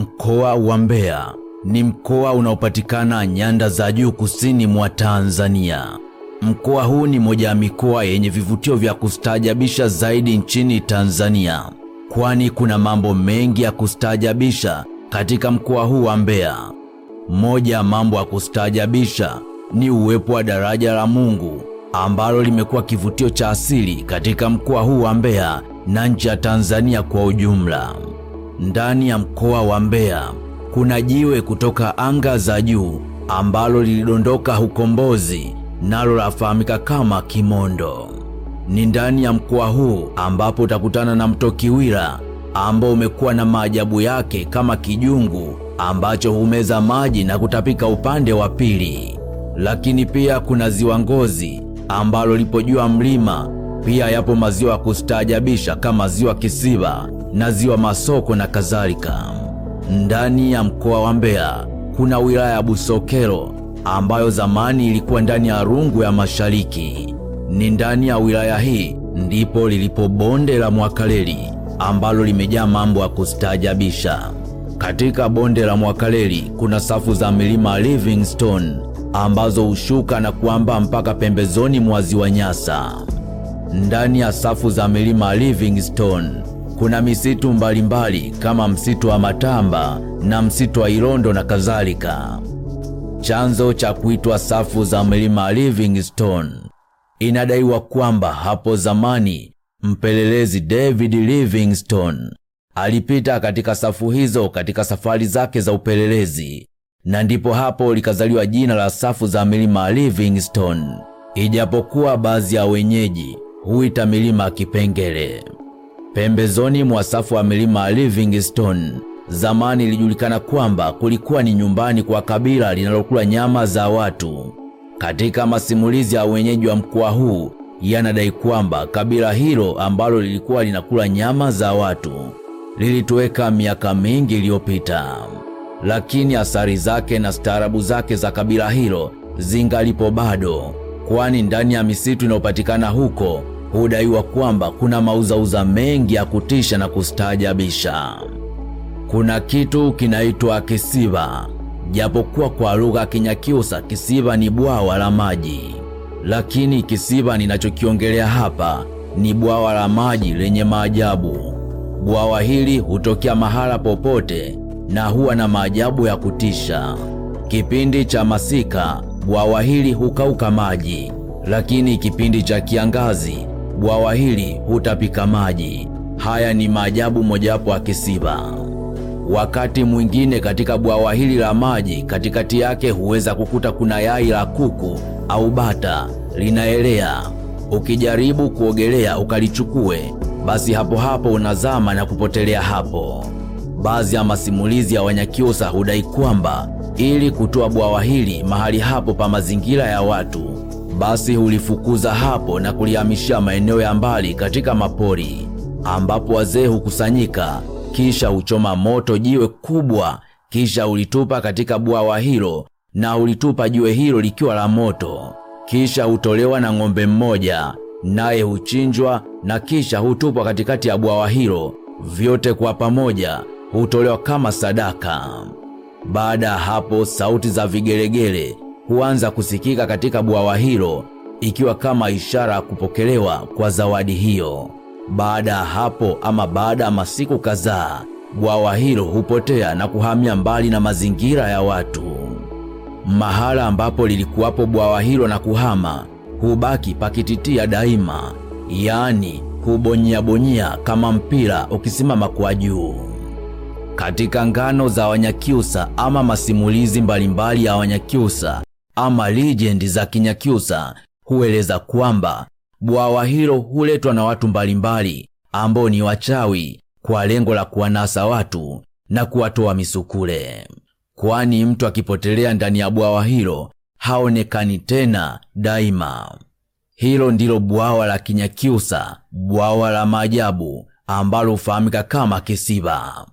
Mkoa wa Mbeya ni mkoa unaopatikana nyanda za juu kusini mwa Tanzania. Mkoa huu ni moja ya mikoa yenye vivutio vya kustaajabisha zaidi nchini Tanzania, kwani kuna mambo mengi ya kustaajabisha katika mkoa huu wa Mbeya. Moja ya mambo ya kustaajabisha ni uwepo wa daraja la Mungu ambalo limekuwa kivutio cha asili katika mkoa huu wa Mbeya na nchi ya Tanzania kwa ujumla. Ndani ya mkoa wa Mbeya kuna jiwe kutoka anga za juu ambalo lilidondoka huko Mbozi, nalo lafahamika kama Kimondo. Ni ndani ya mkoa huu ambapo utakutana na mto Kiwira ambao umekuwa na maajabu yake kama kijungu ambacho humeza maji na kutapika upande wa pili. Lakini pia kuna ziwa Ngozi ambalo lipo juu ya mlima. Pia yapo maziwa ya kustaajabisha kama ziwa Kisiba na ziwa Masoko na kadhalika. Ndani ya mkoa wa Mbeya kuna wilaya ya Busokelo ambayo zamani ilikuwa ndani ya Rungu ya Mashariki. Ni ndani ya wilaya hii ndipo lilipo bonde la Mwakaleli ambalo limejaa mambo ya kustaajabisha. Katika bonde la Mwakaleli kuna safu za milima Livingstone ambazo hushuka na kuamba mpaka pembezoni mwa ziwa Nyasa. Ndani ya safu za milima Livingstone kuna misitu mbalimbali kama msitu wa Matamba na msitu wa Irondo na kadhalika. Chanzo cha kuitwa safu za mlima Livingstone, inadaiwa kwamba hapo zamani mpelelezi David Livingstone alipita katika safu hizo katika safari zake za upelelezi, na ndipo hapo likazaliwa jina la safu za milima Livingstone, ijapokuwa baadhi ya wenyeji huita milima Kipengele. Pembezoni mwa safu ya milima Livingstone zamani ilijulikana kwamba kulikuwa ni nyumbani kwa kabila linalokula nyama za watu. Katika masimulizi ya wenyeji wa mkoa huu yanadai kwamba kabila hilo ambalo lilikuwa linakula nyama za watu lilitoweka miaka mingi iliyopita, lakini athari zake na staarabu zake za kabila hilo zingalipo bado, kwani ndani ya misitu inayopatikana huko hudaiwa kwamba kuna mauzauza mengi ya kutisha na kustaajabisha. Kuna kitu kinaitwa kisiba, japokuwa kwa lugha ya Kinyakyusa kisiba ni bwawa la maji, lakini kisiba ninachokiongelea hapa ni bwawa la maji lenye maajabu. Bwawa hili hutokea mahala popote na huwa na maajabu ya kutisha. Kipindi cha masika bwawa hili hukauka maji, lakini kipindi cha kiangazi bwawa hili hutapika maji. Haya ni maajabu mojawapo ya kisiba. Wakati mwingine katika bwawa hili la maji, katikati yake huweza kukuta kuna yai la kuku au bata linaelea. Ukijaribu kuogelea ukalichukue, basi hapo hapo unazama na kupotelea hapo. Baadhi ya masimulizi ya Wanyakyusa hudai kwamba ili kutoa bwawa hili mahali hapo pa mazingira ya watu, basi hulifukuza hapo na kulihamishia maeneo ya mbali katika mapori, ambapo wazee hukusanyika kisha huchoma moto jiwe kubwa, kisha hulitupa katika bwawa hilo, na hulitupa jiwe hilo likiwa la moto. Kisha hutolewa na ng'ombe mmoja, naye huchinjwa na kisha hutupwa katikati ya bwawa hilo. Vyote kwa pamoja hutolewa kama sadaka. Baada ya hapo, sauti za vigelegele huanza kusikika katika bwawa hilo, ikiwa kama ishara ya kupokelewa kwa zawadi hiyo. Baada ya hapo ama baada ya masiku kadhaa, bwawa hilo hupotea na kuhamia mbali na mazingira ya watu. Mahala ambapo lilikuwapo bwawa hilo na kuhama, hubaki pakititia daima, yaani hubonyeabonyea kama mpira ukisimama kwa juu. Katika ngano za Wanyakyusa ama masimulizi mbalimbali ya Wanyakyusa ama legend za Kinyakyusa hueleza kwamba bwawa hilo huletwa na watu mbalimbali ambao ni wachawi kwa lengo la kuwanasa watu na kuwatoa misukule, kwani mtu akipotelea ndani ya bwawa hilo haonekani tena daima. Hilo ndilo bwawa la Kinyakyusa, bwawa la maajabu ambalo hufahamika kama kisiba.